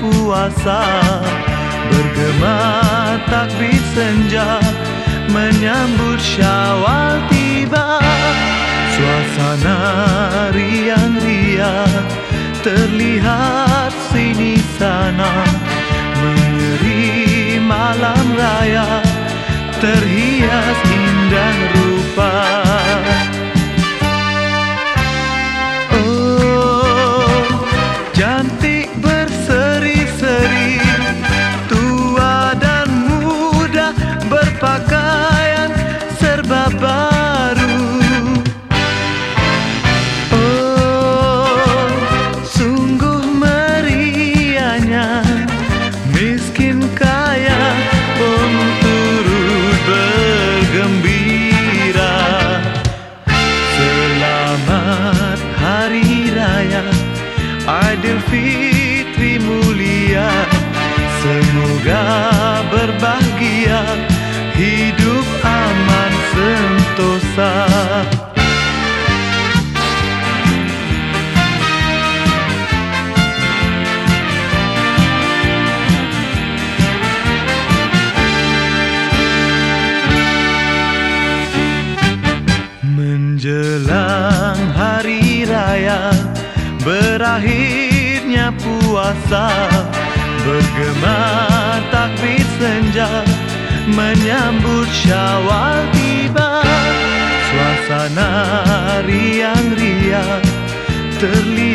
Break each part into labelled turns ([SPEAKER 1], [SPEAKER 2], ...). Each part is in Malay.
[SPEAKER 1] puasa. Bergema takbir senja Menyambut syawal tiba. Suasana riang-riang Terlihat sini sana. Mengeri malam raya Terhias indah rupa Aidilfitri mulia. Semoga berbahagia Hidup aman sentosa Berakhirnya puasa. Bergema takbir senja Menyambut syawal tiba. Suasana riang-riang Terlihat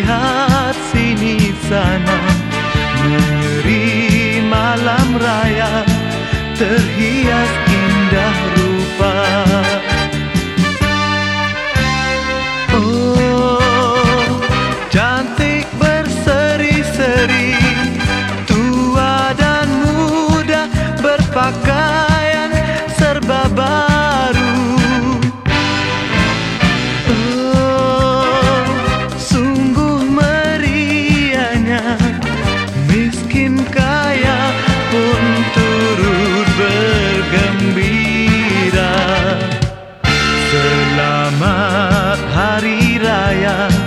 [SPEAKER 1] sayang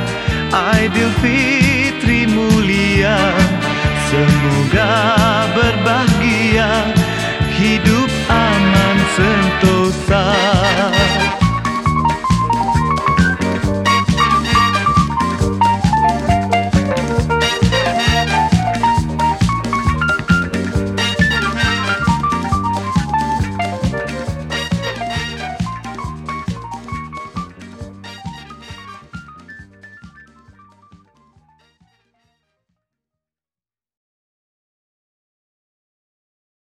[SPEAKER 1] Aidilfitri mulia Semoga berhasil